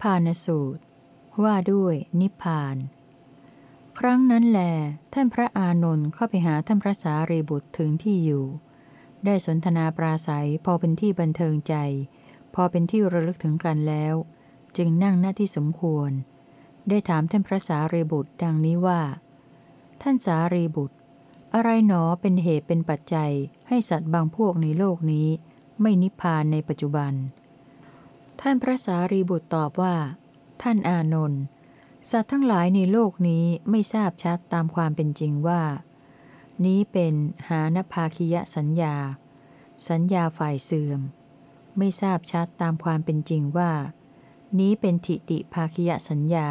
พพานสูตร ว่าด้วยนิพพาน ครั้งนั้นแล ท่านพระอานนท์เข้าไปหาท่านพระสารีบุตรถึงที่อยู่ ได้สนทนาปราศัยพอเป็นที่บันเทิงใจ พอเป็นที่ระลึกถึงกันแล้ว จึงนั่งหน้าที่สมควร ได้ถามท่านพระสารีบุตรดังนี้ว่า ท่านสารีบุตร อะไรหนอเป็นเหตุเป็นปัจจัยให้สัตว์บางพวกในโลกนี้ ไม่นิพพานในปัจจุบัน ท่านพระสารีบุตรตอบว่า ท่านอานนท์สัตว์ทั้งหลายในโลกนี้ไม่ทราบชัดตามความเป็นจริงว่า นี้เป็นหานภาคิยสัญญา สัญญาฝ่ายเสื่อม ไม่ทราบชัดตามความเป็นจริงว่า นี้เป็นทิติภาคิยสัญญา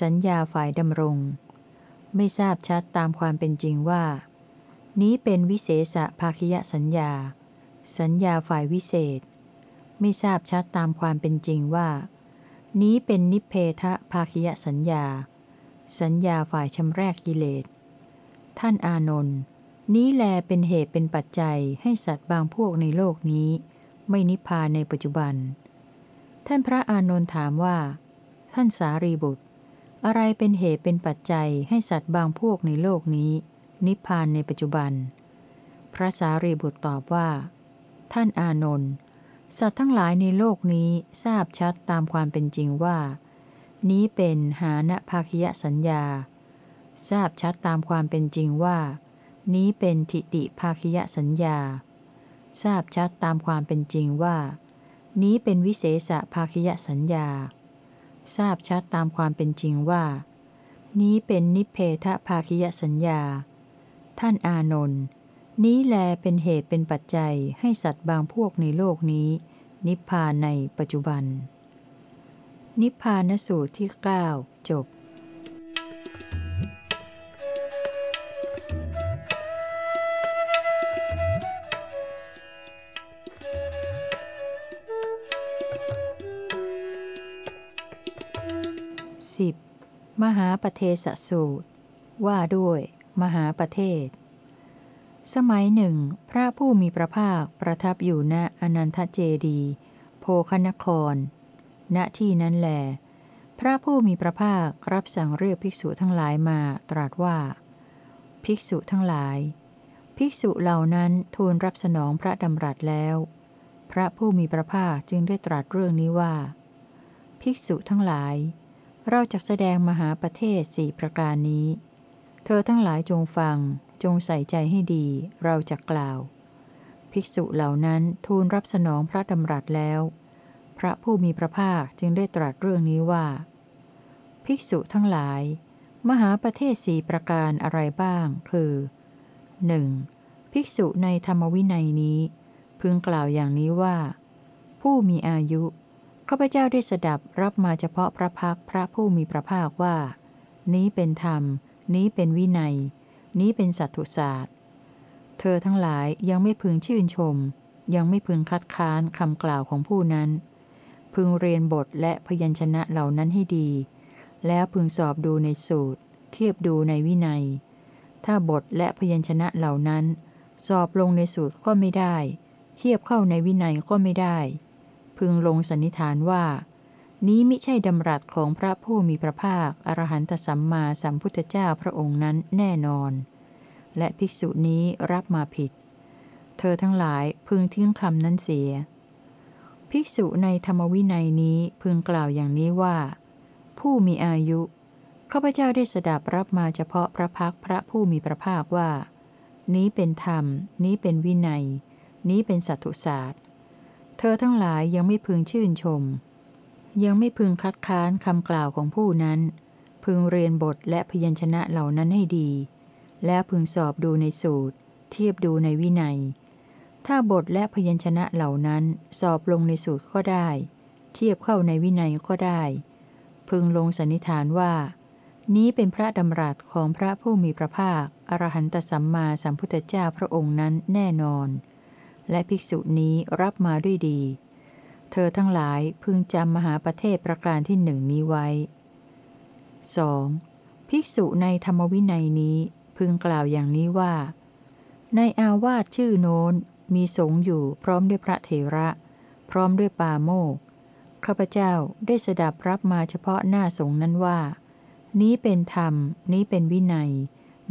สัญญาฝ่ายดำรง ไม่ทราบชัดตามความเป็นจริงว่า นี้เป็นวิเศษภาคิยสัญญา สัญญาฝ่ายวิเศษ ไม่ทราบชัดตามความเป็นจริงว่า นี้เป็นนิเพทะภาคยสัญญา สัญญาฝ่ายชำแรกกิเลส ท่านอานนท์นี้แลเป็นเหตุเป็นปัจจัยให้สัตว์บางพวกในโลกนี้ ไม่นิพพานในปัจจุบัน ท่านพระอานนท์ถามว่า ท่านสารีบุตร อะไรเป็นเหตุเป็นปัจจัยให้สัตว์บางพวกในโลกนี้ นิพพานในปัจจุบัน พระสารีบุตรตอบว่า ท่านอานนท์ สัตว์ทั้งหลายในโลกนี้ทราบชัดตามความเป็นจริงว่า นี้เป็นหานภาคยสัญญา ทราบชัดตามความเป็นจริงว่า นี้เป็นทิติภาคยสัญญา ทราบชัดตามความเป็นจริงว่า นี้เป็นวิเศษภาคยสัญญา ทราบชัดตามความเป็นจริงว่า นี้เป็นนิเพทภาคยสัญญา ท่านอานนท์ นี้แลเป็นเหตุเป็นปัจจัยให้สัตว์บางพวกในโลกนี้ นิพพานในปัจจุบัน นิพพานสูตรที่ 9 จบ 10. มหาปเทศสูตร ว่าด้วย มหาประเทศ สมัยหนึ่ง พระผู้มีพระภาคประทับอยู่ณอนันทเจดี โพคนคร ณที่นั้นแล พระผู้มีพระภาครับสั่งเรียกภิกษุทั้งหลายมาตรัสว่า ภิกษุทั้งหลาย ภิกษุเหล่านั้นทูลรับสนองพระดำรัสแล้ว พระผู้มีพระภาคจึงได้ตรัสเรื่องนี้ว่า ภิกษุทั้งหลาย เราจะแสดงมหาประเทศสี่ประการนี้ เธอทั้งหลายจงฟัง จงใส่ใจให้ดี เราจะกล่าว ภิกษุเหล่านั้นทูลรับสนองพระดำรัสแล้ว พระผู้มีพระภาคจึงได้ตรัสเรื่องนี้ว่า ภิกษุทั้งหลาย มหาประเทศสี่ประการอะไรบ้าง คือ 1. ภิกษุในธรรมวินัยนี้ พึงกล่าวอย่างนี้ว่า ผู้มีอายุข้าพเจ้าได้สดับรับมาเฉพาะพระพักพระผู้มีพระภาคว่า นี้เป็นธรรม นี้เป็นวินัย นี้เป็นสัตตุศาสตร์ เธอทั้งหลายยังไม่พึงชื่นชม ยังไม่พึงคัดค้านคำกล่าวของผู้นั้น พึงเรียนบทและพยัญชนะเหล่านั้นให้ดี แล้วพึงสอบดูในสูตร เทียบดูในวินัย ถ้าบทและพยัญชนะเหล่านั้น สอบลงในสูตรก็ไม่ได้ เทียบเข้าในวินัยก็ไม่ได้ พึงลงสันนิษฐานว่า นี้มิใช่ดำรัสของพระผู้มีพระภาค อรหันตสัมมาสัมพุทธเจ้าพระองค์นั้นแน่นอน และภิกษุนี้รับมาผิด เธอทั้งหลายพึงทิ้งคำนั้นเสีย ภิกษุในธรรมวินัยนี้พึงกล่าวอย่างนี้ว่า ผู้มีอายุข้าพเจ้าได้สดับรับมาเฉพาะพระพักพระผู้มีพระภาคว่า นี้เป็นธรรม นี้เป็นวินัย นี้เป็นสัตตุศาสตร์ เธอทั้งหลายยังไม่พึงชื่นชม ยังไม่พึงคัดค้านคำกล่าวของผู้นั้น พึงเรียนบทและพยัญชนะเหล่านั้นให้ดี แล้วพึงสอบดูในสูตร เทียบดูในวินัย ถ้าบทและพยัญชนะเหล่านั้นสอบลงในสูตรก็ได้ เทียบเข้าในวินัยก็ได้ พึงลงสันนิษฐานว่า นี้เป็นพระดำรัสของพระผู้มีพระภาคอรหันตสัมมาสัมพุทธเจ้าพระองค์นั้นแน่นอน และภิกษุนี้รับมาด้วยดี เธอทั้งหลายพึงจำมหาประเทศประการที่หนึ่งนี้ไว้ 2. ภิกษุในธรรมวินัยนี้พึงกล่าวอย่างนี้ว่า ในอาวาสชื่อโน้นมีสงฆ์อยู่พร้อมด้วยพระเถระ พร้อมด้วยปาโมกข้าพเจ้าได้สดับรับมาเฉพาะหน้าสงฆ์นั้นว่า นี้เป็นธรรม นี้เป็นวินัย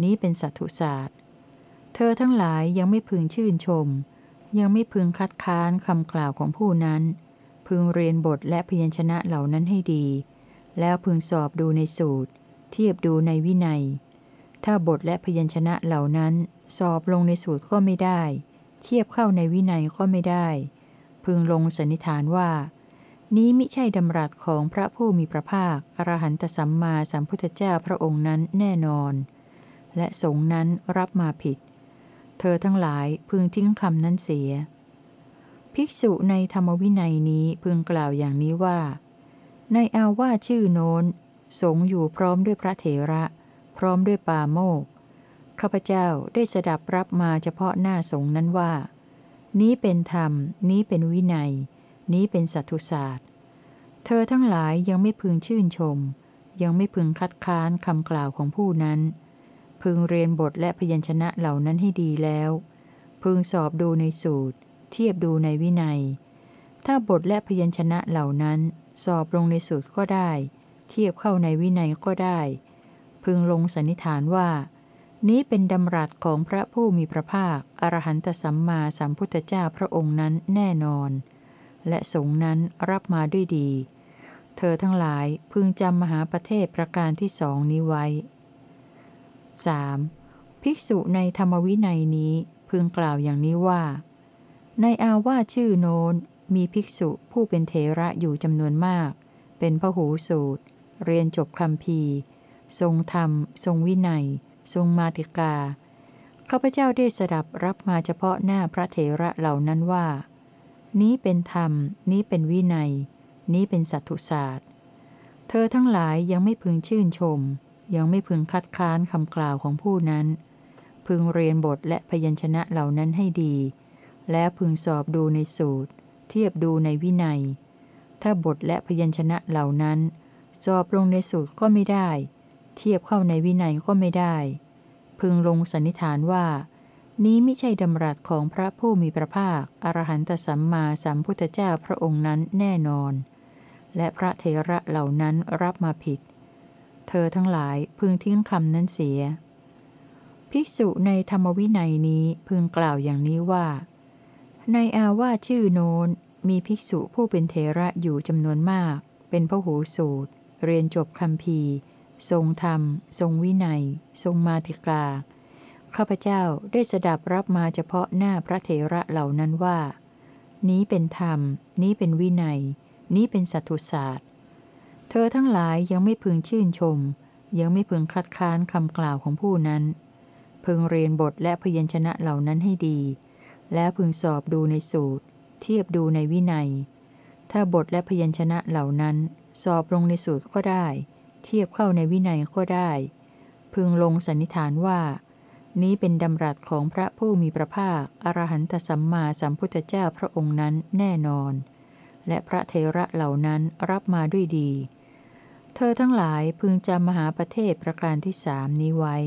นี้เป็นสัตถุศาสตร์ เธอทั้งหลายยังไม่พึงชื่นชม ยังไม่พึงคัดค้านคำกล่าวของผู้นั้น พึงเรียนบทและพยัญชนะเหล่านั้นให้ดี แล้วพึงสอบดูในสูตร เทียบดูในวินัย ถ้าบทและพยัญชนะเหล่านั้น สอบลงในสูตรก็ไม่ได้ เทียบเข้าในวินัยก็ไม่ได้ พึงลงสันนิษฐานว่า นี้มิใช่ดำรัสของพระผู้มีพระภาคอรหันตสัมมาสัมพุทธเจ้าพระองค์นั้นแน่นอน และสงนั้นรับมาผิด เธอทั้งหลายพึงทิ้งคำนั้นเสีย ภิกษุในธรรมวินัยนี้พึงกล่าวอย่างนี้ว่า ในอาวาชื่อโน้น สงอยู่พร้อมด้วยพระเถระ พร้อมด้วยปาโมกข้าพเจ้าได้สดับรับมาเฉพาะหน้าสงนั้นว่า นี้เป็นธรรม นี้เป็นวินัย นี้เป็นสัตตุศาสตร์ เธอทั้งหลายยังไม่พึงชื่นชม ยังไม่พึงคัดค้านคำกล่าวของผู้นั้น พึงเรียนบทและพยัญชนะเหล่านั้นให้ดีแล้ว พึงสอบดูในสูตร เทียบดูในวินัย ถ้าบทและพยัญชนะเหล่านั้น สอบลงในสูตรก็ได้ เทียบเข้าในวินัยก็ได้ พึงลงสันนิษฐานว่า นี้เป็นดำรัสของพระผู้มีพระภาค อรหันตสัมมาสัมพุทธเจ้าพระองค์นั้นแน่นอน และสงนั้นรับมาด้วยดี เธอทั้งหลายพึงจำมหาประเทศประการที่สองนี้ไว้ 3. ภิกษุในธรรมวินัยนี้พึงกล่าวอย่างนี้ว่า ในอาวาชื่อโน้นมีภิกษุผู้เป็นเทระอยู่จำนวนมาก เป็นพหูสูตร เรียนจบคำพีทรงธรรม ทรงวินัย ทรงมาติกาข้าพเจ้าได้สดับรับมาเฉพาะหน้าพระเถระเหล่านั้นว่า นี้เป็นธรรม นี้เป็นวินัย นี้เป็นสัตตุศาสตร์ เธอทั้งหลายยังไม่พึงชื่นชม ยังไม่พึงคัดค้านคำกล่าวของผู้นั้น พึงเรียนบทและพยัญชนะเหล่านั้นให้ดี แล้วพึงสอบดูในสูตร เทียบดูในวินัย ถ้าบทและพยัญชนะเหล่านั้น สอบลงในสูตรก็ไม่ได้ เทียบเข้าในวินัยก็ไม่ได้ พึงลงสันนิษฐานว่า นี้ไม่ใช่ดำรัสของพระผู้มีพระภาค อรหันตสัมมาสัมพุทธเจ้าพระองค์นั้นแน่นอน และพระเทระเหล่านั้นรับมาผิด เธอทั้งหลายพึงทิ้งคำนั้นเสีย ภิกษุในธรรมวินัยนี้พึงกล่าวอย่างนี้ว่า ในอาวาชื่อโน้น มีภิกษุผู้เป็นเทระอยู่จำนวนมาก เป็นพระหูสูตร เรียนจบคำพีทรงธรรม ทรงวินัย ทรงมาติกา ข้าพเจ้าได้สดับรับมาเฉพาะหน้าพระเถระเหล่านั้นว่า นี้เป็นธรรม นี้เป็นวินัย นี้เป็นสัตตุศาสตร์ เธอทั้งหลายยังไม่พึงชื่นชม ยังไม่พึงคัดค้านคำกล่าวของผู้นั้น พึงเรียนบทและพยัญชนะเหล่านั้นให้ดี แล้วพึงสอบดูในสูตร เทียบดูในวินัย ถ้าบทและพยัญชนะเหล่านั้น สอบลงในสูตรก็ได้ เทียบเข้าในวินัยก็ได้ พึงลงสันนิษฐานว่า นี้เป็นดำรัสของพระผู้มีพระภาคอรหันตสัมมาสัมพุทธเจ้าพระองค์นั้นแน่นอน และพระเทระเหล่านั้นรับมาด้วยดี เธอทั้งหลายพึงจำมหาประเทศประการที่สามนี้ไว้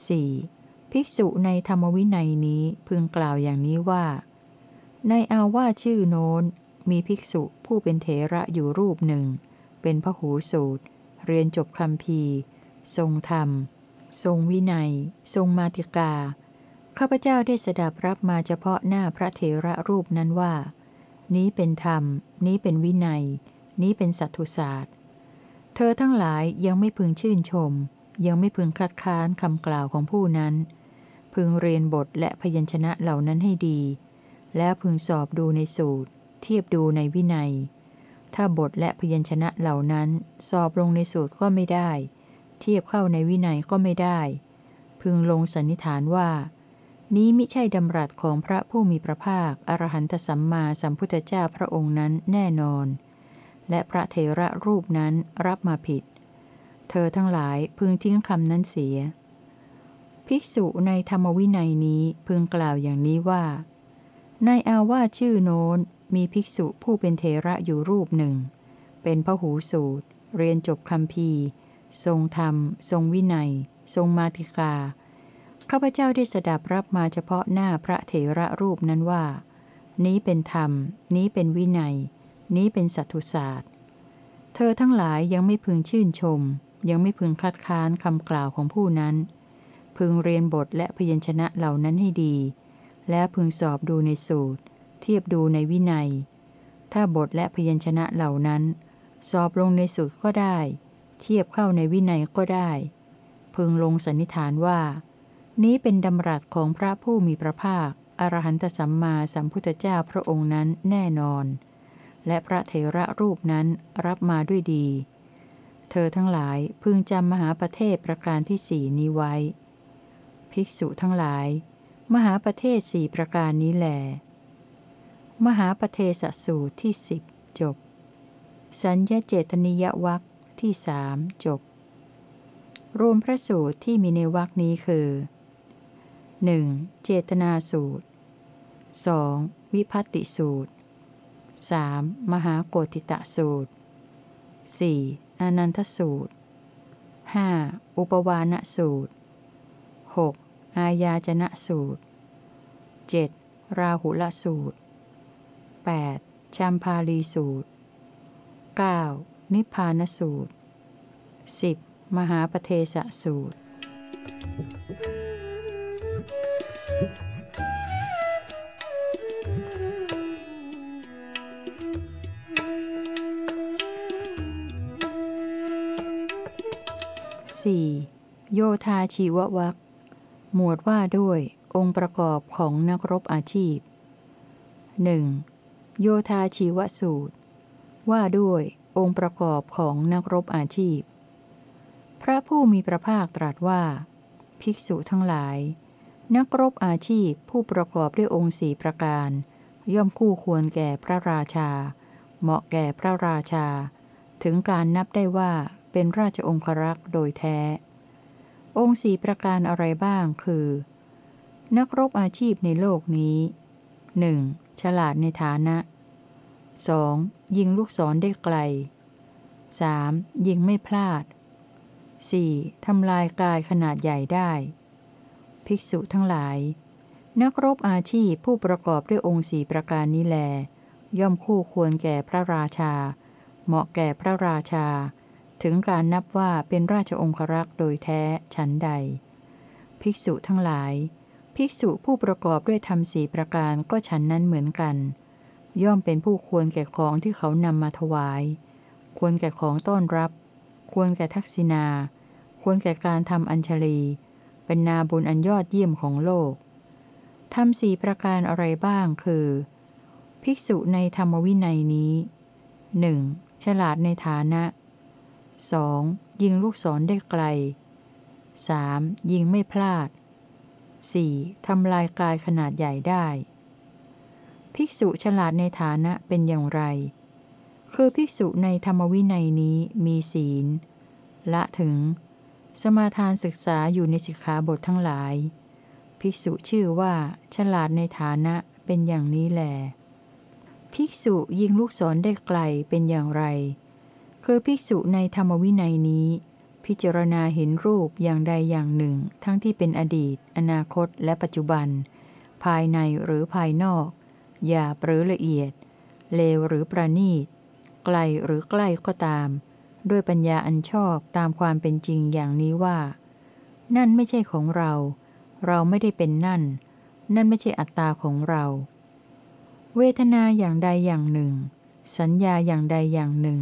4. ภิกษุในธรรมวินัยนี้พึงกล่าวอย่างนี้ว่า ในอาวาชื่อโน้น มีภิกษุผู้เป็นเถระอยู่รูปหนึ่ง เป็นพหูสูตร เรียนจบคำพีทรงธรรม ทรงวินัย ทรงมาติกา ข้าพเจ้าได้สดับรับมาเฉพาะหน้าพระเถระรูปนั้นว่า นี้เป็นธรรม นี้เป็นวินัย นี้เป็นสัตตุศาสตร์ เธอทั้งหลายยังไม่พึงชื่นชม ยังไม่พึงคัดค้านคำกล่าวของผู้นั้น พึงเรียนบทและพยัญชนะเหล่านั้นให้ดี แล้วพึงสอบดูในสูตร เทียบดูในวินัย ถ้าบทและพยัญชนะเหล่านั้น สอบลงในสูตรก็ไม่ได้ เทียบเข้าในวินัยก็ไม่ได้ พึงลงสันนิษฐานว่า นี้ไม่ใช่ดำรัสของพระผู้มีพระภาคอรหันตสัมมาสัมพุทธเจ้าพระองค์นั้นแน่นอน และพระเทระรูปนั้นรับมาผิด เธอทั้งหลายพึงทิ้งคำนั้นเสีย ภิกษุในธรรมวินัยนี้พึงกล่าวอย่างนี้ว่า ในอาวาชื่อโน้นมีภิกษุผู้เป็นเทระอยู่รูปหนึ่ง เป็นพระหูสูตร เรียนจบคำพีทรงธรรม ทรงวินัย ทรงมาติกา ข้าพเจ้าได้สดับรับมาเฉพาะหน้าพระเถระรูปนั้นว่า นี้เป็นธรรม นี้เป็นวินัย นี้เป็นสัตุศาสตร์ เธอทั้งหลายยังไม่พึงชื่นชม ยังไม่พึงคัดค้านคำกล่าวของผู้นั้น พึงเรียนบทและพยัญชนะเหล่านั้นให้ดี และพึงสอบดูในสูตร เทียบดูในวินัย ถ้าบทและพยัญชนะเหล่านั้น สอบลงในสูตรก็ได้ เทียบเข้าในวินัยก็ได้ พึงลงสันนิษฐานว่า นี้เป็นดำรัสของพระผู้มีพระภาคอรหันตสัมมาสัมพุทธเจ้าพระองค์นั้นแน่นอน และพระเถระรูปนั้นรับมาด้วยดี เธอทั้งหลายพึงจำมหาประเทศประการที่สี่นี้ไว้ ภิกษุทั้งหลาย มหาประเทศสี่ประการนี้แหลมหาประเทศสูตรที่สิบจบ สัญญาเจตนิยวัคที่สามจบ รวมพระสูตรที่มีในวัคนี้คือ 1. เจตนาสูตร 2. วิพัตติสูตร 3. มหาโกติตะสูตร 4. อนันทสูตร 5. อุปวานสูตร 6. อายาจนะสูตร 7. ราหุลสูตร 8. ชัมพาลีสูตร 9. นิพพานสูตร 10. มหาปเทศสูตร 4. โยธาชีววัค หมวดว่าด้วย องค์ประกอบของนักรบอาชีพ 1. โยธาชีวสูตร ว่าด้วย องค์ประกอบของนักรบอาชีพ พระผู้มีพระภาคตรัสว่า ภิกษุทั้งหลาย นักรบอาชีพผู้ประกอบด้วยองค์สี่ประการ ย่อมคู่ควรแก่พระราชา เหมาะแก่พระราชา ถึงการนับได้ว่าเป็นราชองครักษ์โดยแท้ องค์สี่ประการอะไรบ้างคือ นักรบอาชีพในโลกนี้ 1. ฉลาดในฐานะ 2. ยิงลูกศรได้ไกล 3. ยิงไม่พลาด 4. ทำลายกายขนาดใหญ่ได้ ภิกษุทั้งหลาย นักรบอาชีพผู้ประกอบด้วยองค์สี่ประการนี้แล ย่อมคู่ควรแก่พระราชา เหมาะแก่พระราชา ถึงการนับว่าเป็นราชองครักษ์โดยแท้ฉันใด ภิกษุทั้งหลาย ภิกษุผู้ประกอบด้วยธรรมสีประการก็ฉันนั้นเหมือนกัน ย่อมเป็นผู้ควรแก่ของที่เขานำมาถวาย ควรแก่ของต้อนรับ ควรแก่ทักษิณาควรแก่การทำอัญชลี เป็นนาบุญอันยอดเยี่ยมของโลกทำสี่ประการอะไรบ้างคือ ภิกษุในธรรมวินัยนี้ 1. ฉลาดในฐานะ 2. ยิงลูกศรได้ไกล 3. ยิงไม่พลาด 4. ทำลายกายขนาดใหญ่ได้ ภิกษุฉลาดในฐานะเป็นอย่างไร คือภิกษุในธรรมวินัยนี้มีศีล ละถึง สมาทานศึกษาอยู่ในสิกขาบททั้งหลาย ภิกษุชื่อว่า ฉลาดในฐานะเป็นอย่างนี้แหลภิกษุยิงลูกศรได้ไกลเป็นอย่างไร คือภิกษุในธรรมวินัยนี้ พิจารณาเห็นรูปอย่างใดอย่างหนึ่ง ทั้งที่เป็นอดีต อนาคต และปัจจุบัน ภายในหรือภายนอก หยาบหรือละเอียด เลวหรือประณีต ไกลหรือใกล้ก็ตาม ด้วยปัญญาอันชอบตามความเป็นจริงอย่างนี้ว่า นั่นไม่ใช่ของเรา เราไม่ได้เป็นนั่น นั่นไม่ใช่อัตตาของเรา เวทนาอย่างใดอย่างหนึ่ง สัญญาอย่างใดอย่างหนึ่ง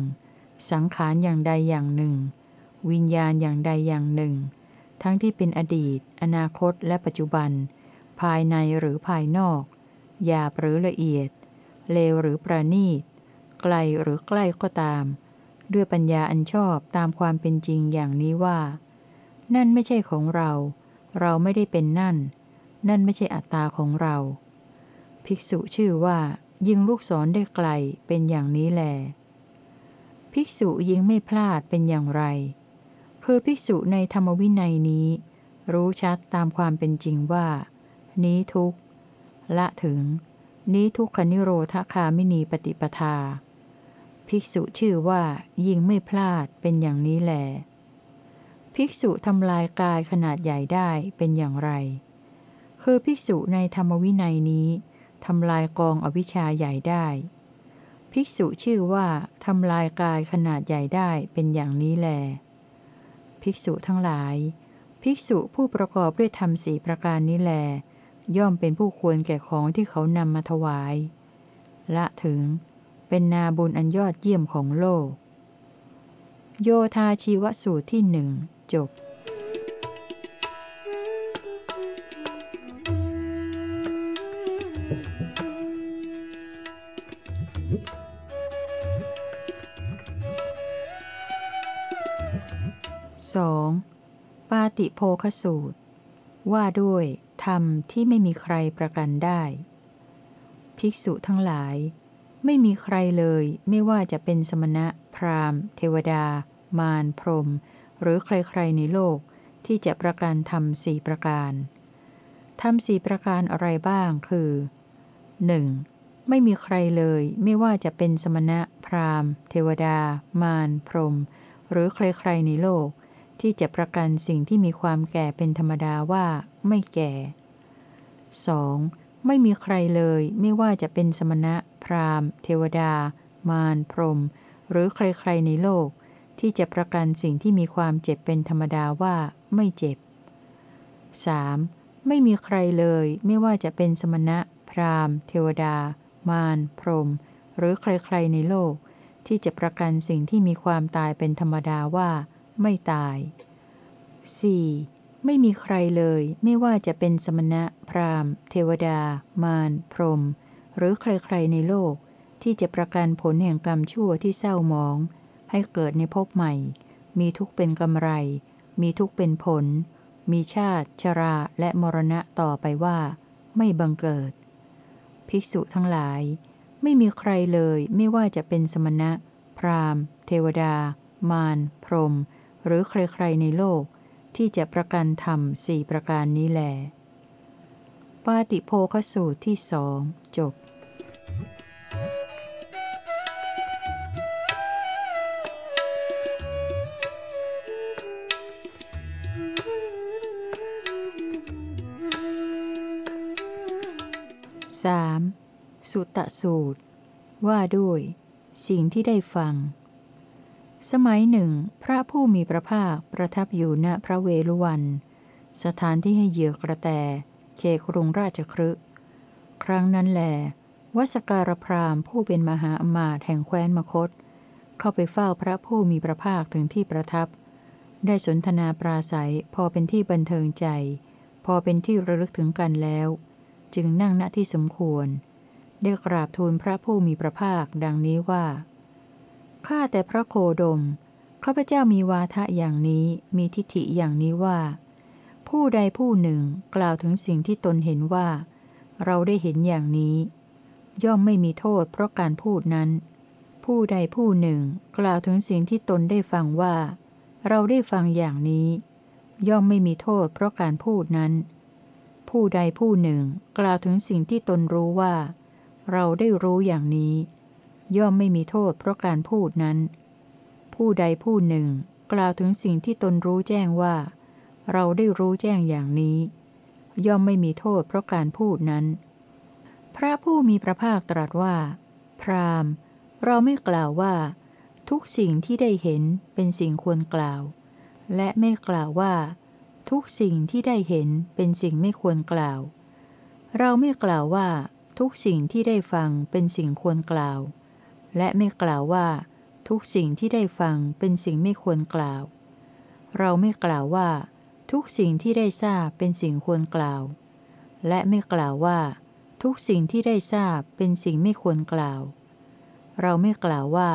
สังขารอย่างใดอย่างหนึ่ง วิญญาณอย่างใดอย่างหนึ่ง ทั้งที่เป็นอดีต อนาคตและปัจจุบัน ภายในหรือภายนอก หยาบหรือละเอียด เลวหรือประณีต ไกลหรือใกล้ก็ตาม ด้วยปัญญาอันชอบตามความเป็นจริงอย่างนี้ว่า นั่นไม่ใช่ของเรา เราไม่ได้เป็นนั่น นั่นไม่ใช่อัตตาของเรา ภิกษุชื่อว่า ยิงลูกศรได้ไกลเป็นอย่างนี้แล ภิกษุยิงไม่พลาดเป็นอย่างไร คือภิกษุในธรรมวินัยนี้ รู้ชัดตามความเป็นจริงว่า นี้ทุกละถึง นี้ทุกขนิโรธคามินีปฏิปทา ภิกษุชื่อว่ายิงไม่พลาดเป็นอย่างนี้แหลภิกษุทำลายกายขนาดใหญ่ได้เป็นอย่างไร คือภิกษุในธรรมวินัยนี้ทำลายกองอวิชชาใหญ่ได้ ภิกษุชื่อว่าทำลายกายขนาดใหญ่ได้เป็นอย่างนี้แล ภิกษุทั้งหลาย ภิกษุผู้ประกอบด้วยธรรมสีประการนี้แล ย่อมเป็นผู้ควรแก่ของที่เขานำมาถวาย ละถึง เป็นนาบุญอันยอดเยี่ยมของโลก โยธาชีวสูตรที่หนึ่งจบ 2. ปาติโภคสูตร ว่าด้วยธรรมที่ไม่มีใครประกันได้ ภิกษุทั้งหลาย ไม่มีใครเลยไม่ว่าจะเป็นสมณะ พราหมณ์ เทวดา มาร พรหมหรือใครๆในโลกที่จะประกันธรรมสี่ประการธรรมสี่ประการอะไรบ้างคือ 1. ไม่มีใครเลยไม่ว่าจะเป็นสมณะ พราหมณ์ เทวดา มาร พรหมหรือใครๆในโลก ที่จะประกันสิ่งที่มีความแก่เป็นธรรมดาว่าไม่แก่ 2. ไม่มีใครเลยไม่ว่าจะเป็นสมณะ พราหมณ์ เทวดา มาร พรหม หรือใครๆในโลก ที่จะประกันสิ่งที่มีความเจ็บเป็นธรรมดาว่าไม่เจ็บ 3. ไม่มีใครเลยไม่ว่าจะเป็นสมณะ พราหมณ์ เทวดา มาร พรหม หรือใครๆในโลก ที่จะประกันสิ่งที่มีความตายเป็นธรรมดาว่าไไม่ตาย 4. ไม่มีใครเลยไม่ว่าจะเป็นสมณะ พราหมณ์ เทวดา มารพรหมหรือใครๆในโลก ที่จะประกันผลแห่งกรรมชั่วที่เศร้าหมอง ให้เกิดในภพใหม่ มีทุกเป็นกำไร มีทุกเป็นผล มีชาติ ชราและมรณะต่อไปว่า ไม่บังเกิด ภิกษุทั้งหลาย ไม่มีใครเลยไม่ว่าจะเป็นสมณะ พราหมณ์ เทวดา มารพรหม หรือใครๆในโลก ที่จะประกันธรรมสี่ประการนี้แล ปาติโพคสูตรที่สองจบ 3. สุตตสูตร ว่าด้วย สิ่งที่ได้ฟัง สมัยหนึ่ง พระผู้มีพระภาคประทับอยู่ณพระเวลุวัน สถานที่ให้เหยื่อกระแตเขครุงราชครึครั้งนั้นแหลวสการพรามผู้เป็นมหาอมาตย์แห่งแคว้นมคต เข้าไปเฝ้าพระผู้มีพระภาคถึงที่ประทับ ได้สนทนาปราศัยพอเป็นที่บันเทิงใจ พอเป็นที่ระลึกถึงกันแล้ว จึงนั่งณที่สมควร ได้กราบทูลพระผู้มีพระภาคดังนี้ว่า ข้าแต่พระโคดม ข้าพเจ้ามีวาทะอย่างนี้ มีทิฏฐิอย่างนี้ว่า ผู้ใดผู้หนึ่งกล่าวถึงสิ่งที่ตนเห็นว่า เราได้เห็นอย่างนี้ ย่อมไม่มีโทษเพราะการพูดนั้น ผู้ใดผู้หนึ่งกล่าวถึงสิ่งที่ตนได้ฟังว่า เราได้ฟังอย่างนี้ ย่อมไม่มีโทษเพราะการพูดนั้น ผู้ใดผู้หนึ่งกล่าวถึงสิ่งที่ตนรู้ว่า เราได้รู้อย่างนี้ ย่อมไม่มีโทษเพราะการพูดนั้น ผู้ใดผู้หนึ่ง กล่าวถึงสิ่งที่ตนรู้แจ้งว่า เราได้รู้แจ้งอย่างนี้ ย่อมไม่มีโทษเพราะการพูดนั้น พระผู้มีพระภาคตรัสว่า พรามเราไม่กล่าวว่า ทุกสิ่งที่ได้เห็นเป็นสิ่งควรกล่าว และไม่กล่าวว่า ทุกสิ่งที่ได้เห็นเป็นสิ่งไม่ควรกล่าว เราไม่กล่าวว่า ทุกสิ่งที่ได้ฟังเป็นสิ่งควรกล่าว และไม่กล่าวว่า ทุกสิ่งที่ได้ฟังเป็นสิ่งไม่ควรกล่าว เราไม่กล่าวว่า ทุกสิ่งที่ได้ทราบเป็นสิ่งควรกล่าว และไม่กล่าวว่า ทุกสิ่งที่ได้ทราบเป็นสิ่งไม่ควรกล่าว เราไม่กล่าวว่า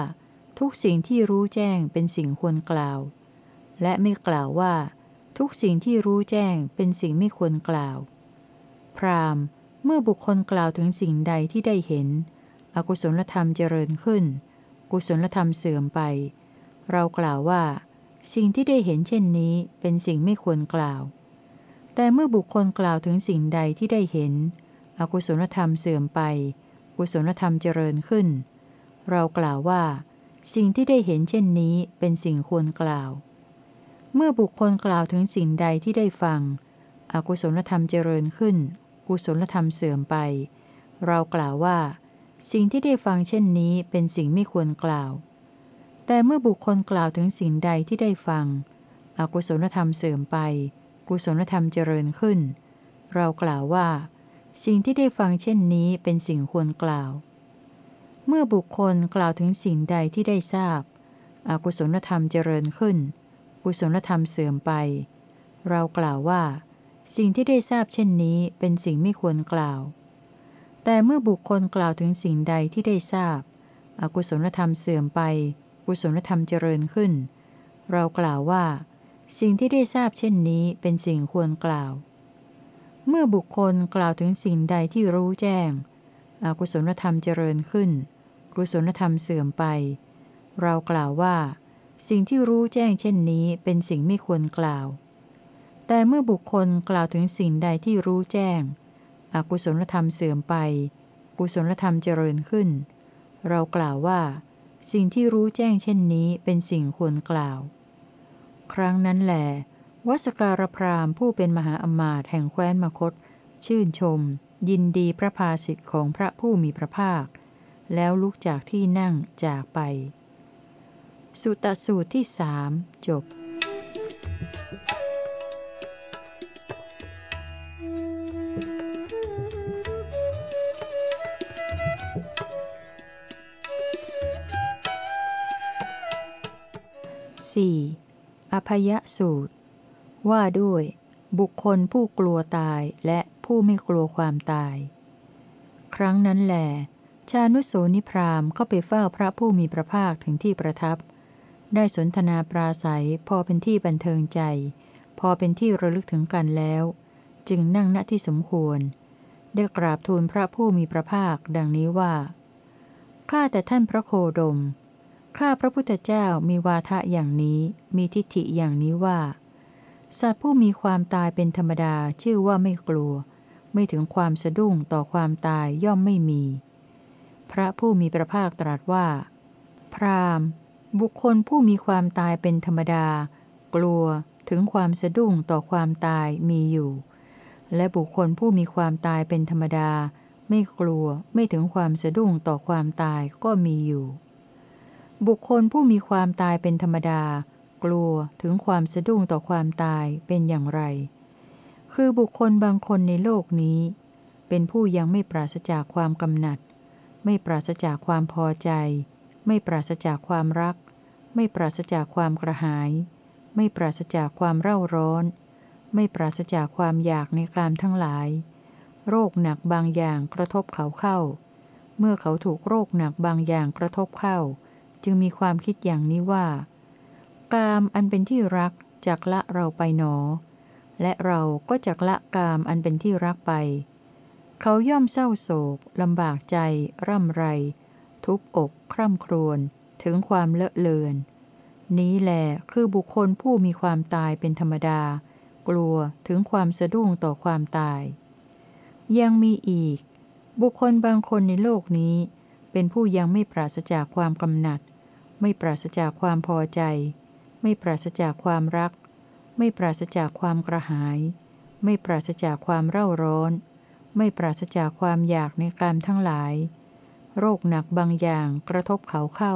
ทุกสิ่งที่รู้แจ้งเป็นสิ่งควรกล่าว และไม่กล่าวว่า ทุกสิ่งที่รู้แจ้งเป็นสิ่งไม่ควรกล่าว พรามเมื่อบุคคลกล่าวถึงสิ่งใดที่ได้เห็น อกุศลธรรมเจริญขึ้น กุศลธรรมเสื่อมไป เรากล่าวว่า สิ่งที่ได้เห็นเช่นนี้เป็นสิ่งไม่ควรกล่าว แต่เมื่อบุคคลกล่าวถึงสิ่งใดที่ได้เห็น อกุศลธรรมเสื่อมไป กุศลธรรมเจริญขึ้น เรากล่าวว่า สิ่งที่ได้เห็นเช่นนี้เป็นสิ่งควรกล่าว เมื่อบุคคลกล่าวถึงสิ่งใดที่ได้ฟัง อกุศลธรรมเจริญขึ้น กุศลธรรมเสื่อมไป เรากล่าวว่า สิ่งที่ได้ฟังเช่นนี้เป็นสิ่งไม่ควรกล่าว แต่เมื่อบุคคลกล่าวถึงสิ่งใดที่ได้ฟัง อกุศลธรรมเสื่อมไป กุศลธรรมเจริญขึ้น เรากล่าวว่า สิ่งที่ได้ฟังเช่นนี้เป็นสิ่งควรกล่าว เมื่อบุคคลกล่าวถึงสิ่งใดที่ได้ทราบ อกุศลธรรมเจริญขึ้น กุศลธรรมเสื่อมไป เรากล่าวว่า สิ่งที่ได้ทราบเช่นนี้เป็นสิ่งไม่ควรกล่าว แต่เมื่อบุคคลกล่าวถึงสิ่งใดที่ได้ทราบ อกุศลธรรมเสื่อมไป กุศลธรรมเจริญขึ้น เรากล่าวว่า สิ่งที่ได้ทราบเช่นนี้เป็นสิ่งควรกล่าว เมื่อบุคคลกล่าวถึงสิ่งใดที่รู้แจ้ง อกุศลธรรมเจริญขึ้น กุศลธรรมเสื่อมไป เรากล่าวว่า สิ่งที่รู้แจ้งเช่นนี้เป็นสิ่งไม่ควรกล่าว แต่เมื่อบุคคลกล่าวถึงสิ่งใดที่รู้แจ้ง อกุศลธรรมเสื่อมไป กุศลธรรมเจริญขึ้น เรากล่าวว่า สิ่งที่รู้แจ้งเช่นนี้เป็นสิ่งควรกล่าว ครั้งนั้นแหลวัสการพรามผู้เป็นมหาอมาตย์แห่งแคว้นมคต ชื่นชม ยินดีพระภาสิทธิ์ของพระผู้มีพระภาค แล้วลุกจากที่นั่งจากไป สุตสูตรที่สามจบ 4. อภยสูตร ว่าด้วย บุคคลผู้กลัวตายและผู้ไม่กลัวความตาย ครั้งนั้นแหลชานุโสนิพรามเข้าไปเฝ้าพระผู้มีพระภาคถึงที่ประทับ ได้สนทนาปราศัยพอเป็นที่บันเทิงใจ พอเป็นที่ระลึกถึงกันแล้ว จึงนั่งณที่สมควร ได้กราบทูลพระผู้มีพระภาคดังนี้ว่า ข้าแต่ท่านพระโคดม ข้าพระพุทธเจ้ามีวาทะอย่างนี้ มีทิฏฐิอย่างนี้ว่า สัตว์ผู้มีความตายเป็นธรรมดาชื่อว่าไม่กลัว ไม่ถึงความสะดุ้งต่อความตายย่อมไม่มี พระผู้มีพระภาคตรัสว่า พรามบุคคลผู้มีความตายเป็นธรรมดา กลัวถึงความสะดุ้งต่อความตายมีอยู่ และบุคคลผู้มีความตายเป็นธรรมดา ไม่กลัวไม่ถึงความสะดุ้งต่อความตายก็มีอยู่ บุคคลผู้มีความตายเป็นธรรมดา กลัวถึงความสะดุ้งต่อความตายเป็นอย่างไร คือบุคคลบางคนในโลกนี้ เป็นผู้ยังไม่ปราศจากความกำหนัด ไม่ปราศจากความพอใจ ไม่ปราศจากความรัก ไม่ปราศจากความกระหาย ไม่ปราศจากความเร่าร้อน ไม่ปราศจากความอยากในกามทั้งหลาย โรคหนักบางอย่างกระทบเขาเข้า เมื่อเขาถูกโรคหนักบางอย่างกระทบเข้า จึงมีความคิดอย่างนี้ว่า กามอันเป็นที่รักจากละเราไปหนอ และเราก็จากละกามอันเป็นที่รักไป เขาย่อมเศร้าโศกลำบากใจ ร่ำไร ทุบอกคร่ำครวญถึงความเลอะเลือน นี้แหละคือบุคคลผู้มีความตายเป็นธรรมดา กลัวถึงความสะดุ้งต่อความตาย ยังมีอีก บุคคลบางคนในโลกนี้ เป็นผู้ยังไม่ปราศจากความกำหนัด ไม่ปราศจากความพอใจ ไม่ปราศจากความรัก ไม่ปราศจากความกระหาย ไม่ปราศจากความเร่าร้อน ไม่ปราศจากความอยากในการทั้งหลาย โรคหนักบางอย่างกระทบเขาเข้า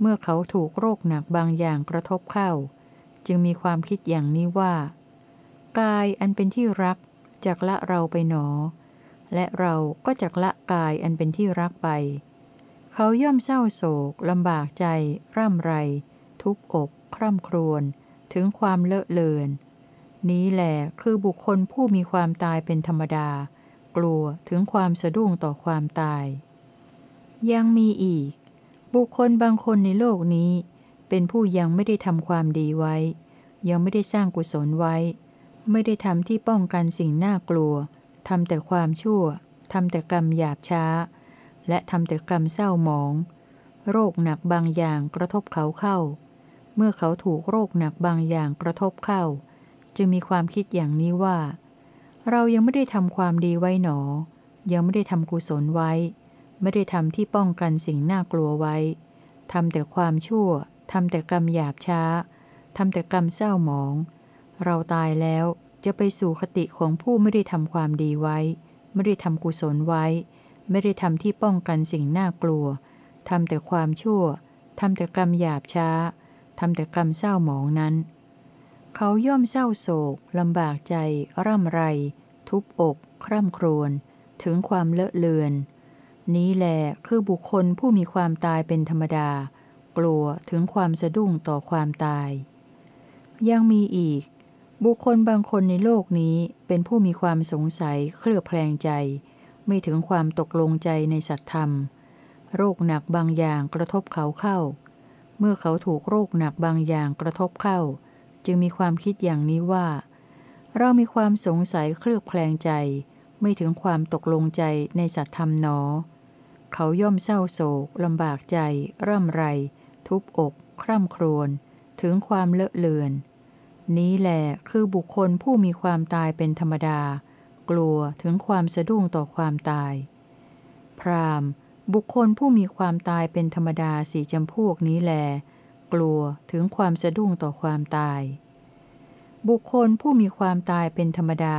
เมื่อเขาถูกโรคหนักบางอย่างกระทบเข้า จึงมีความคิดอย่างนี้ว่า กายอันเป็นที่รักจากละเราไปหนอ และเราก็จากละกายอันเป็นที่รักไป เขาย่อมเศร้าโศกลำบากใจ ร่ำไร ทุบอก คร่ำครวญถึงความเลอะเลือนนี้แหละคือบุคคลผู้มีความตายเป็นธรรมดา กลัวถึงความสะดุ้งต่อความตาย ยังมีอีก บุคคลบางคนในโลกนี้ เป็นผู้ยังไม่ได้ทำความดีไว้ ยังไม่ได้สร้างกุศลไว้ ไม่ได้ทำที่ป้องกันสิ่งน่ากลัวทำแต่ความชั่วทำแต่กรรมหยาบช้า และทำแต่กรรมเศร้าหมอง โรคหนักบางอย่างกระทบเขาเข้า เมื่อเขาถูกโรคหนักบางอย่างกระทบเข้า จึงมีความคิดอย่างนี้ว่า เรายังไม่ได้ทำความดีไว้หนอ ยังไม่ได้ทำกุศลไว้ ไม่ได้ทำที่ป้องกันสิ่งน่ากลัวไว้ทำแต่ความชั่วทำแต่กรรมหยาบช้าทำแต่กรรมเศร้าหมอง เราตายแล้วจะไปสู่คติของผู้ไม่ได้ทำความดีไว้ ไม่ได้ทำกุศลไว้ ไม่ได้ทำที่ป้องกันสิ่งน่ากลัวทำแต่ความชั่วทำแต่กรรมหยาบช้าทำแต่กรรมเศร้าหมองนั้น เขาย่อมเศร้าโศกลำบากใจ ร่ำไร ทุบอกคร่ำครวญถึงความเลอะเลือน นี้แหละคือบุคคลผู้มีความตายเป็นธรรมดา กลัวถึงความสะดุ้งต่อความตาย ยังมีอีก บุคคลบางคนในโลกนี้เป็นผู้มีความสงสัยเคลือบแคลงใจ ไม่ถึงความตกลงใจในสัตธรรม โรคหนักบางอย่างกระทบเขาเข้า เมื่อเขาถูกโรคหนักบางอย่างกระทบเข้า จึงมีความคิดอย่างนี้ว่า เรามีความสงสัยเคลือบแคลงใจ ไม่ถึงความตกลงใจในสัตธรรมหนอ เขาย่อมเศร้าโศกลำบากใจ ร่ำไร ทุบอกคร่ำครวญถึงความเลอะเลือน นี้แหละคือบุคคลผู้มีความตายเป็นธรรมดา กลัวถึงความสะดุ้งต่อความตาย พรามบุคคลผู้มีความตายเป็นธรรมดาสี่จำพวกนี้แล กลัวถึงความสะดุ้งต่อความตาย บุคคลผู้มีความตายเป็นธรรมดา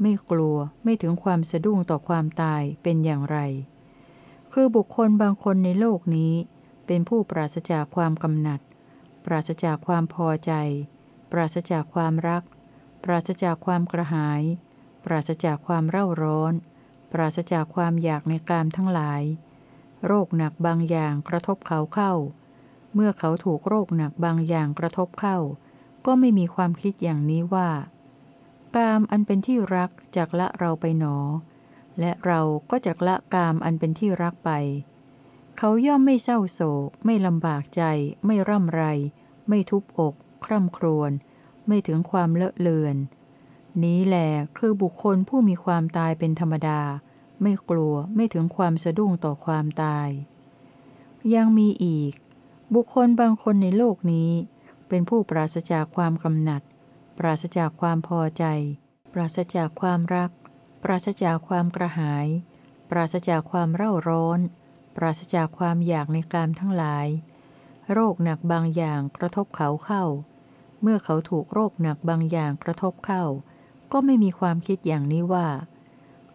ไม่กลัวไม่ถึงความสะดุ้งต่อความตายเป็นอย่างไร คือบุคคลบางคนในโลกนี้ เป็นผู้ปราศจากความกำหนัด ปราศจากความพอใจ ปราศจากความรัก ปราศจากความกระหาย ปราศจากความเร่าร้อน ปราศจากความอยากในกามทั้งหลาย โรคหนักบางอย่างกระทบเขาเข้า เมื่อเขาถูกโรคหนักบางอย่างกระทบเข้า ก็ไม่มีความคิดอย่างนี้ว่า กามอันเป็นที่รักจากละเราไปหนอ และเราก็จากละกามอันเป็นที่รักไป เขาย่อมไม่เศร้าโศก ไม่ลำบากใจ ไม่ร่ำไร ไม่ทุบอก คร่ำครวญ ไม่ถึงความเลอะเลือน นี้แหละคือบุคคลผู้มีความตายเป็นธรรมดา ไม่กลัวไม่ถึงความสะดุ้งต่อความตาย ยังมีอีก บุคคลบางคนในโลกนี้ เป็นผู้ปราศจากความกำหนัด ปราศจากความพอใจ ปราศจากความรัก ปราศจากความกระหาย ปราศจากความเร่าร้อน ปราศจากความอยากในกามทั้งหลาย โรคหนักบางอย่างกระทบเขาเข้า เมื่อเขาถูกโรคหนักบางอย่างกระทบเข้า ก็ไม่มีความคิดอย่างนี้ว่า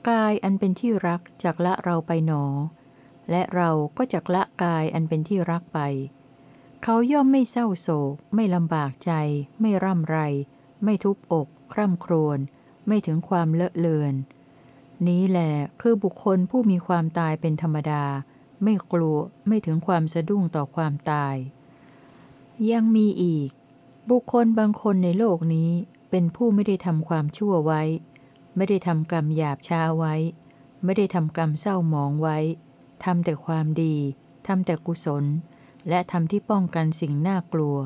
กายอันเป็นที่รักจากละเราไปหนอ และเราก็จากละกายอันเป็นที่รักไป เขาย่อมไม่เศร้าโศก ไม่ลำบากใจ ไม่ร่ำไร ไม่ทุบอก คร่ำครวญไม่ถึงความเลอะเลือน นี้แหละคือบุคคลผู้มีความตายเป็นธรรมดา ไม่กลัวไม่ถึงความสะดุ้งต่อความตาย ยังมีอีก บุคคลบางคนในโลกนี้ เป็นผู้ไม่ได้ทำความชั่วไว้ ไม่ได้ทำกรรมหยาบช้าไว้ ไม่ได้ทำกรรมเศร้าหมองไว้ทำแต่ความดีทำแต่กุศล และทำที่ป้องกันสิ่งน่ากลัว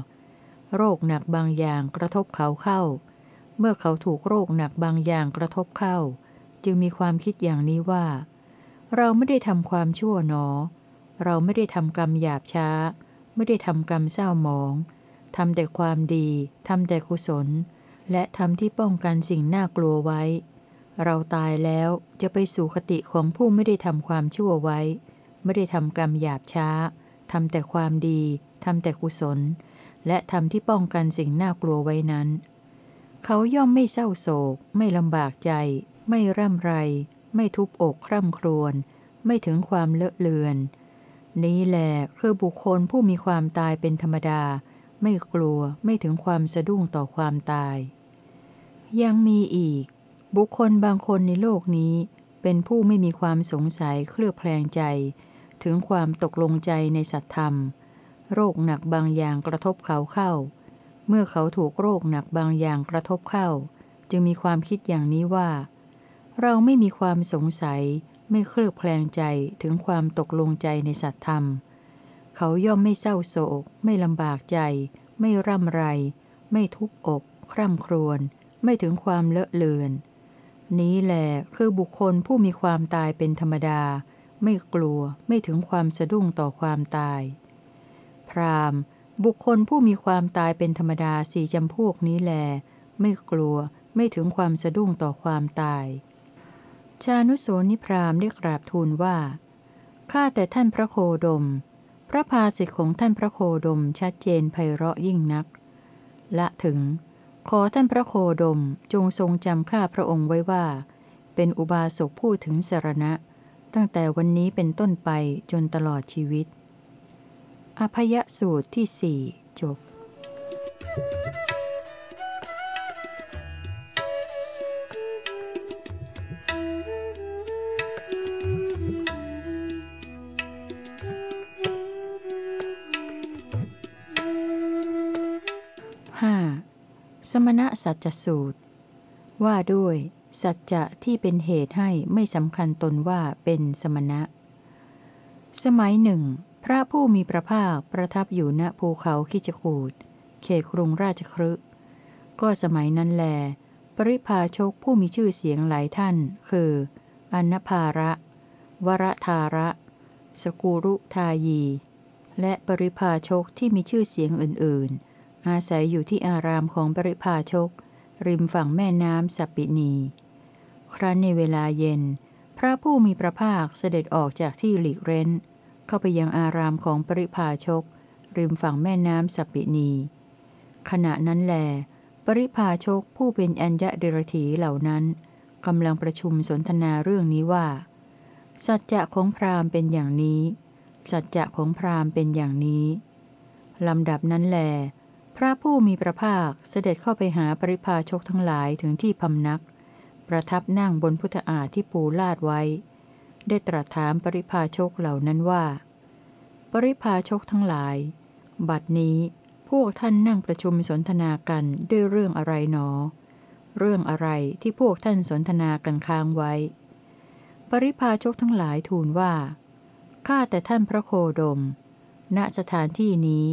โรคหนักบางอย่างกระทบเขาเข้า เมื่อเขาถูกโรคหนักบางอย่างกระทบเข้า จึงมีความคิดอย่างนี้ว่า เราไม่ได้ทำความชั่วหนอ เราไม่ได้ทำกรรมหยาบช้า ไม่ได้ทำกรรมเศร้าหมองทำแต่ความดีทำแต่กุศล และทำที่ป้องกันสิ่งน่ากลัวไว้ เราตายแล้วจะไปสู่คติของผู้ไม่ได้ทำความชั่วไว้ ไม่ได้ทำกรรมหยาบช้าทำแต่ความดีทำแต่กุศล และทำที่ป้องกันสิ่งน่ากลัวไว้นั้น เขาย่อมไม่เศร้าโศก ไม่ลำบากใจ ไม่ร่ำไร ไม่ทุบอกคร่ำครวญไม่ถึงความเลอะเลือน นี้แหละคือบุคคลผู้มีความตายเป็นธรรมดา ไม่กลัวไม่ถึงความสะดุ้งต่อความตาย ยังมีอีก บุคคลบางคนในโลกนี้ เป็นผู้ไม่มีความสงสัยเคลือบแคลงใจ ถึงความตกลงใจในสัตธรรม โรคหนักบางอย่างกระทบเขาเข้า เมื่อเขาถูกโรคหนักบางอย่างกระทบเข้า จึงมีความคิดอย่างนี้ว่า เราไม่มีความสงสัยไม่เคลือบแคลงใจถึงความตกลงใจในสัตธรรมเเขาย่อมไม่เศร้าโศก ไม่ลำบากใจ ไม่ร่ำไร ไม่ทุบอก คร่ำครวญ ไม่ถึงความเลอะเลือน นี้แหละคือบุคคลผู้มีความตายเป็นธรรมดา ไม่กลัว ไม่ถึงความสะดุ้งต่อความตาย พรามบุคคลผู้มีความตายเป็นธรรมดาสี่จำพวกนี้แล ไม่กลัว ไม่ถึงความสะดุ้งต่อความตาย ชานุโสนิพรามได้กราบทูลว่า ข้าแต่ท่านพระโคดม ระภาสิทธิของท่านพระโคดมชัดเจนไพเราะยิ่งนัก ละถึง ขอท่านพระโคดมจงทรงจำข้าพระองค์ไว้ว่า เป็นอุบาสกผู้ถึงสารณะ ตั้งแต่วันนี้เป็นต้นไปจนตลอดชีวิต อภยสูตรที่สี่จบ 5. สมณะสัจจสูตร ว่าด้วย สัจจะที่เป็นเหตุให้ไม่สำคัญตนว่าเป็นสมณะ สมัยหนึ่ง พระผู้มีพระภาคประทับอยู่ณภูเขาคิจกูดเขตกรุงราชครึก็สมัยนั้นแล ปริพาชกผู้มีชื่อเสียงหลายท่าน คือ อนนภาระ วรธาระ สกูรุทายี และปริพาชกที่มีชื่อเสียงอื่นๆ อาศัยอยู่ที่อารามของปริพาชก ริมฝั่งแม่น้ำสัปปินี ครั้นในเวลาเย็น พระผู้มีพระภาคเสด็จออกจากที่หลีกเร้น เข้าไปยังอารามของปริพาชก ริมฝั่งแม่น้ำสัปปินี ขณะนั้นแล ปริพาชกผู้เป็นอัญญะเดรถีเหล่านั้นกำลังประชุมสนทนาเรื่องนี้ว่า สัจจะของพราหมณ์เป็นอย่างนี้ สัจจะของพราหมณ์เป็นอย่างนี้ลำดับนั้นแล พระผู้มีพระภาคเสด็จเข้าไปหาปริพาชกทั้งหลายถึงที่พำนัก ประทับนั่งบนพุทธอาที่ปูลาดไว้ ได้ตรัสถามปริพาชกเหล่านั้นว่า ปริพาชกทั้งหลาย บัดนี้พวกท่านนั่งประชุมสนทนากันด้วยเรื่องอะไรหนอ เรื่องอะไรที่พวกท่านสนทนากันค้างไว้ ปริพาชกทั้งหลายทูลว่าข้าแต่ท่านพระโคดม ณสถานที่นี้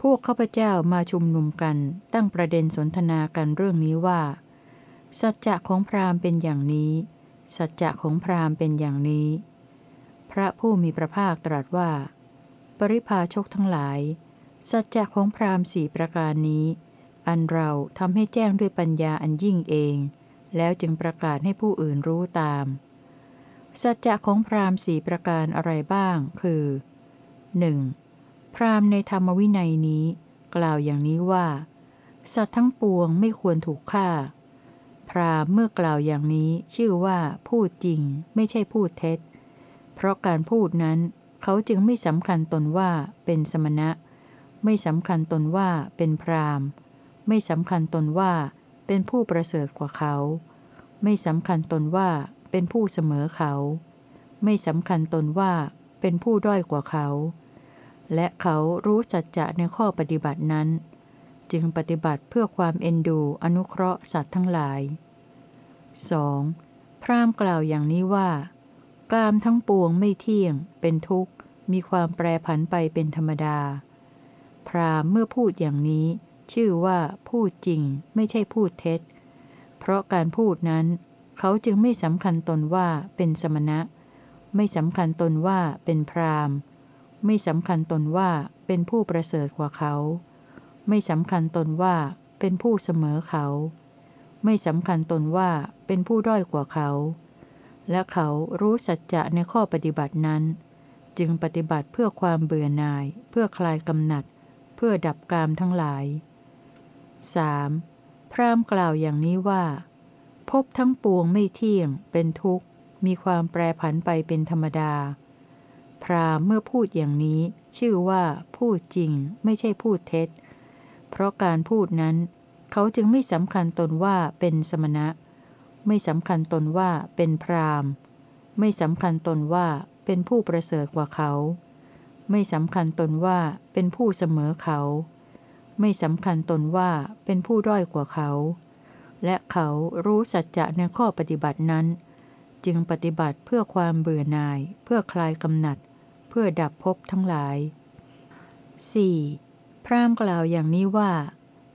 พวกข้าพเจ้ามาชุมนุมกันตั้งประเด็นสนทนากันเรื่องนี้ว่า สัจจะของพราหมณ์เป็นอย่างนี้ สัจจะของพราหมณ์เป็นอย่างนี้ พระผู้มีพระภาคตรัสว่า ปริพาชกทั้งหลาย สัจจะของพราหมณ์สี่ประการนี้ อันเราทำให้แจ้งด้วยปัญญาอันยิ่งเอง แล้วจึงประกาศให้ผู้อื่นรู้ตาม สัจจะของพราหมณ์สี่ประการอะไรบ้าง คือ 1. พราหมณ์ในธรรมวินัยนี้ กล่าวอย่างนี้ว่า สัตว์ทั้งปวงไม่ควรถูกฆ่า พราหมณ์เมื่อกล่าวอย่างนี้ชื่อว่าพูดจริงไม่ใช่พูดเท็จ เพราะการพูดนั้นเขาจึงไม่สำคัญตนว่าเป็นสมณะ ไม่สำคัญตนว่าเป็นพราหมณ์ ไม่สำคัญตนว่าเป็นผู้ประเสริฐกว่าเขา ไม่สำคัญตนว่าเป็นผู้เสมอเขา ไม่สำคัญตนว่าเป็นผู้ด้อยกว่าเขา และเขารู้จัดจะในข้อปฏิบัตินั้น จึงปฏิบัติเพื่อความเอ็นดูอนุเคราะห์สัตว์ทั้งหลาย 2. พรามกล่าวอย่างนี้ว่ากามทั้งปวงไม่เที่ยง เป็นทุกข์ มีความแปรผันไปเป็นธรรมดา พรามเมื่อพูดอย่างนี้ ชื่อว่าพูดจริงไม่ใช่พูดเท็จ เพราะการพูดนั้น เขาจึงไม่สำคัญตนว่าเป็นสมณะ ไม่สำคัญตนว่าเป็นพราม ไม่สำคัญตนว่าเป็นผู้ประเสริฐกว่าเขา ไม่สำคัญตนว่าเป็นผู้เสมอเขา ไม่สำคัญตนว่าเป็นผู้ด้อยกว่าเขา และเขารู้สัจจะในข้อปฏิบัตินั้น จึงปฏิบัติเพื่อความเบื่อหน่าย เพื่อคลายกำหนัด เพื่อดับกามทั้งหลาย 3. พรามกล่าวอย่างนี้ว่า พบทั้งปวงไม่เที่ยง เป็นทุกข์ มีความแปรผันไปเป็นธรรมดา ราหมณ์เมื่อพูดอย่างนี้ ชื่อว่าพูดจริงไม่ใช่พูดเท็จ เพราะการพูดนั้น เขาจึงไม่สำคัญตนว่าเป็นสมณะ ไม่สำคัญตนว่าเป็นพราหมณ์ ไม่สำคัญตนว่าเป็นผู้ประเสริฐกว่าเขา ไม่สำคัญตนว่าเป็นผู้เสมอเขา ไม่สำคัญตนว่าเป็นผู้ด้อยกว่าเขา และเขารู้สัจจะในข้อปฏิบัตินั้น จึงปฏิบัติเพื่อความเบื่อหน่าย เพื่อคลายกำหนัด เพื่อดับภพทั้งหลาย 4. พรามกล่าวอย่างนี้ว่า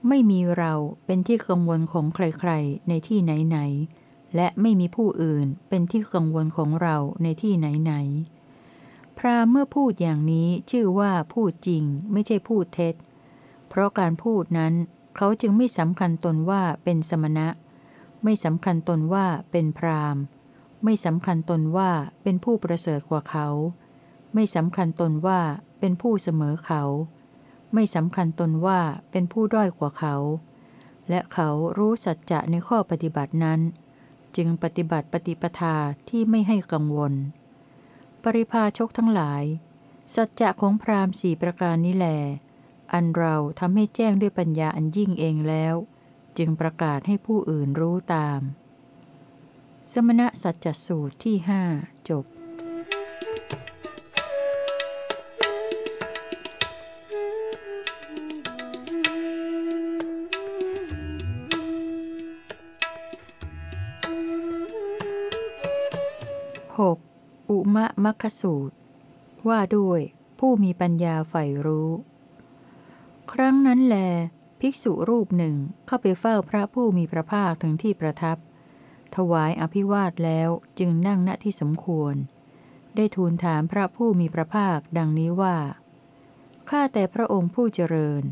ไม่มีเราเป็นที่กังวลของใครๆ ในที่ไหนๆ และไม่มีผู้อื่นเป็นที่กังวลของเราในที่ไหนๆ พรามเมื่อพูดอย่างนี้ชื่อว่าพูดจริงไม่ใช่พูดเท็จ เพราะการพูดนั้นเขาจึงไม่สำคัญตนว่าเป็นสมณะ ไม่สำคัญตนว่าเป็นพรามไม่สำคัญตนว่าเป็นผู้ประเสริฐกว่าเขา ไม่สำคัญตนว่าเป็นผู้เสมอเขา ไม่สำคัญตนว่าเป็นผู้ด้อยกว่าเขา และเขารู้สัจจะในข้อปฏิบัตินั้น จึงปฏิบัติปฏิปทาที่ไม่ให้กังวล ปริพาชกทั้งหลาย สัจจะของพราหมณ์สี่ประการนี้แหลอันเราทำให้แจ้งด้วยปัญญาอันยิ่งเองแล้ว จึงประกาศให้ผู้อื่นรู้ตาม สมณะสัจจสูตรที่หจบ มะมัคคสูตร ว่าด้วยผู้มีปัญญาใฝ่รู้ ครั้งนั้นแล ภิกษุรูปหนึ่งเข้าไปเฝ้าพระผู้มีพระภาคถึงที่ประทับ ถวายอภิวาทแล้วจึงนั่งณที่สมควร ได้ทูลถามพระผู้มีพระภาคดังนี้ว่า ข้าแต่พระองค์ผู้เจริญ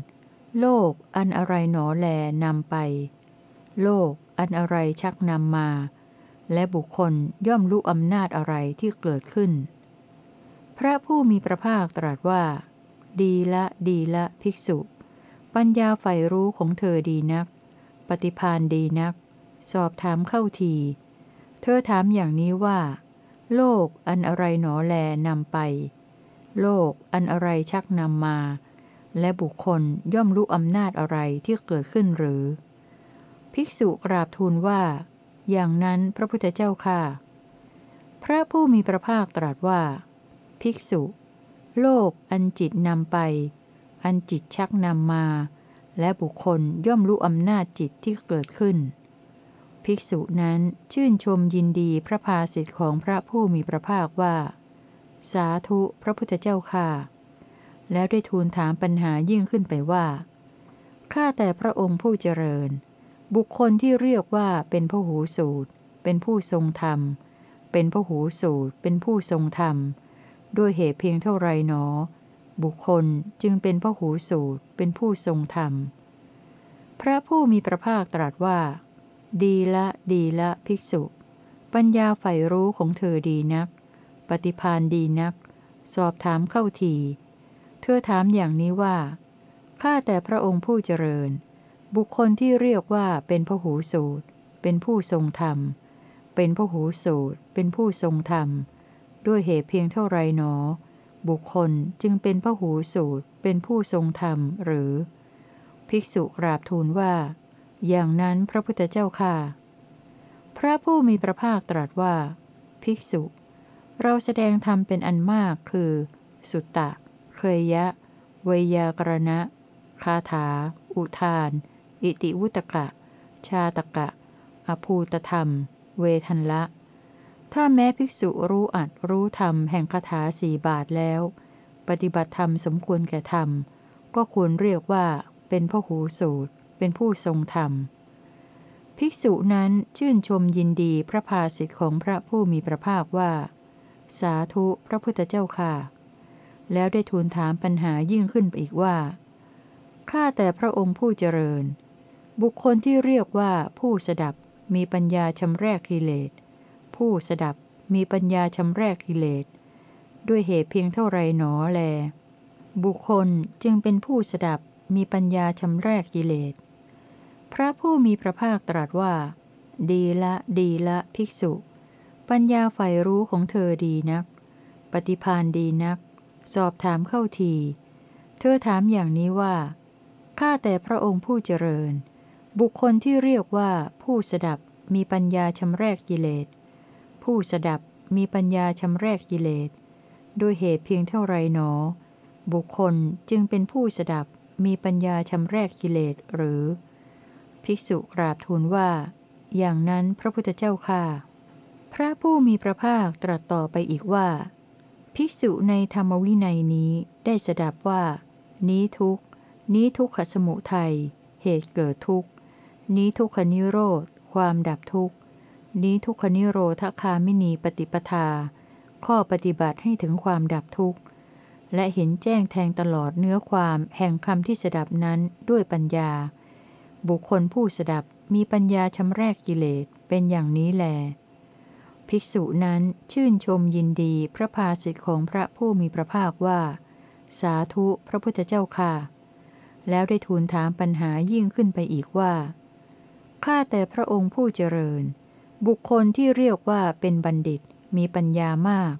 โลกอันอะไรหนอแลนำไป โลกอันอะไรชักนำมา และบุคคลย่อมรู้อำนาจอะไรที่เกิดขึ้น พระผู้มีพระภาคตรัสว่า ดีละดีละภิกษุ ปัญญาใฝ่รู้ของเธอดีนัก ปฏิพานดีนัก สอบถามเข้าที เธอถามอย่างนี้ว่า โลกอันอะไรหนอแลนำไป โลกอันอะไรชักนำมา และบุคคลย่อมรู้อำนาจอะไรที่เกิดขึ้นหรือ ภิกษุกราบทูลว่า อย่างนั้นพระพุทธเจ้าค่ะ พระผู้มีพระภาคตรัสว่า ภิกษุ โลกอันจิตนำไป อันจิตชักนำมา และบุคคลย่อมรู้อำนาจจิตที่เกิดขึ้น ภิกษุนั้นชื่นชมยินดีพระภาสิทธิ์ของพระผู้มีพระภาคว่า สาธุพระพุทธเจ้าค่ะ แล้วได้ทูลถามปัญหายิ่งขึ้นไปว่าข้าแต่พระองค์ผู้เจริญ บุคคลที่เรียกว่าเป็นพหูสูตร เป็นผู้ทรงธรรม เป็นพหูสูตร เป็นผู้ทรงธรรม ด้วยเหตุเพียงเท่าไรหนอ บุคคลจึงเป็นพหูสูตร เป็นผู้ทรงธรรม พระผู้มีพระภาคตรัสว่า ดีละดีละภิกษุ ปัญญาใฝ่รู้ของเธอดีนัก ปฏิพานดีนัก สอบถามเข้าที เธอถามอย่างนี้ว่า ข้าแต่พระองค์ผู้เจริญ บุคคลที่เรียกว่าเป็นพหูสูตร เป็นผู้ทรงธรรม เป็นพหูสูตร เป็นผู้ทรงธรรม ด้วยเหตุเพียงเท่าไรหนอ บุคคลจึงเป็นพหูสูตร เป็นผู้ทรงธรรมหรือ ภิกษุกราบทูลว่า อย่างนั้นพระพุทธเจ้าค่ะ พระผู้มีพระภาคตรัสว่า ภิกษุ เราแสดงธรรมเป็นอันมากคือ สุตตะ เคยยะ เวยากรณะ คาถา อุทาน อิติวุตกะ ชาตกะ อภูตธรรม เวทันละ ถ้าแม้ภิกษุรู้อัดรู้ธรรมแห่งคาถาสี่บาทแล้ว ปฏิบัติธรรมสมควรแก่ธรรม ก็ควรเรียกว่าเป็นพหูสูตร เป็นผู้ทรงธรรม ภิกษุนั้นชื่นชมยินดีพระภาสิทธิของพระผู้มีพระภาคว่า สาธุพระพุทธเจ้าค่ะ แล้วได้ทูลถามปัญหายิ่งขึ้นไปอีกว่าข้าแต่พระองค์ผู้เจริญ บุคคลที่เรียกว่าผู้สดับมีปัญญาชำแรกกิเลส ผู้สดับมีปัญญาชำแรกกิเลส ด้วยเหตุเพียงเท่าไรหนอแล บุคคลจึงเป็นผู้สดับมีปัญญาชำแรกกิเลส พระผู้มีพระภาคตรัสว่า ดีละดีละภิกษุ ปัญญาใฝ่รู้ของเธอดีนัก ปฏิพานดีนัก สอบถามเข้าที เธอถามอย่างนี้ว่า ข้าแต่พระองค์ผู้เจริญ บุคคลที่เรียกว่าผู้สดับมีปัญญาชำแรกกิเลส ผู้สดับมีปัญญาชำแรกกิเลสด้วยเหตุเพียงเท่าไรหนอ บุคคลจึงเป็นผู้สดับมีปัญญาชำแรกกิเลสหรือ ภิกษุกราบทูลว่า อย่างนั้นพระพุทธเจ้าค่ะ พระผู้มีพระภาคตรัสต่อไปอีกว่า ภิกษุในธรรมวินัยนี้ได้สดับว่า นี้ทุกนี้ทุกขสมุทัยเหตุเกิดทุกข์ นี้ทุกขนิโรธ ความดับทุกข์ นี้ทุกขนิโรธคามินีปฏิปทา ข้อปฏิบัติให้ถึงความดับทุกข์ และเห็นแจ้งแทงตลอดเนื้อความแห่งคำที่สดับนั้นด้วยปัญญา บุคคลผู้สดับมีปัญญาชำแรกกิเลสเป็นอย่างนี้แล ภิกษุนั้นชื่นชมยินดีพระภาสิทธิของพระผู้มีพระภาคว่า สาธุพระพุทธเจ้าค่ะ แล้วได้ทูลถามปัญหายิ่งขึ้นไปอีกว่า ข้าแต่พระองค์ผู้เจริญ บุคคลที่เรียกว่าเป็นบัณฑิตมีปัญญามาก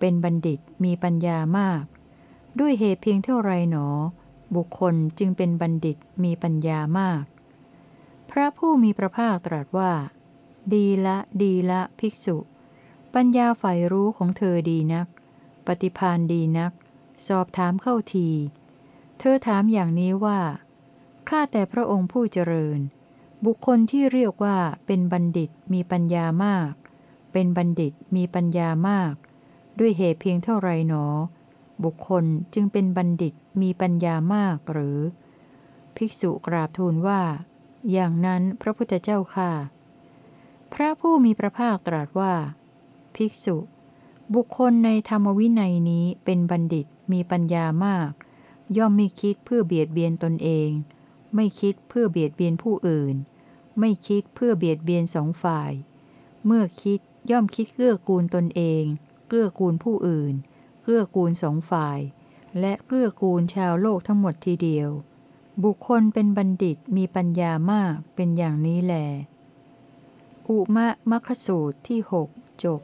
เป็นบัณฑิตมีปัญญามาก ด้วยเหตุเพียงเท่าไรหนอ บุคคลจึงเป็นบัณฑิตมีปัญญามาก พระผู้มีพระภาคตรัสว่า ดีละดีละภิกษุ ปัญญาใฝ่รู้ของเธอดีนัก ปฏิพานดีนัก สอบถามเข้าที เธอถามอย่างนี้ว่าข้าแต่พระองค์ผู้เจริญ บุคคลที่เรียกว่าเป็นบัณฑิตมีปัญญามาก เป็นบัณฑิตมีปัญญามาก ด้วยเหตุเพียงเท่าไรหนอ บุคคลจึงเป็นบัณฑิตมีปัญญามากหรือ ภิกษุกราบทูลว่า อย่างนั้นพระพุทธเจ้าค่ะ พระผู้มีพระภาคตรัสว่า ภิกษุ บุคคลในธรรมวินัยนี้เป็นบัณฑิตมีปัญญามาก ย่อมไม่คิดเพื่อเบียดเบียนตนเอง ไม่คิดเพื่อเบียดเบียนผู้อื่น ไม่คิดเพื่อเบียดเบียนสองฝ่าย เมื่อคิดย่อมคิดเกื้อกูลตนเอง เกื้อกูลผู้อื่น เกื้อกูลสองฝ่าย และเกื้อกูลชาวโลกทั้งหมดทีเดียว บุคคลเป็นบัณฑิตมีปัญญามากเป็นอย่างนี้แหลอุมะมัคคสูตรที่หกจบ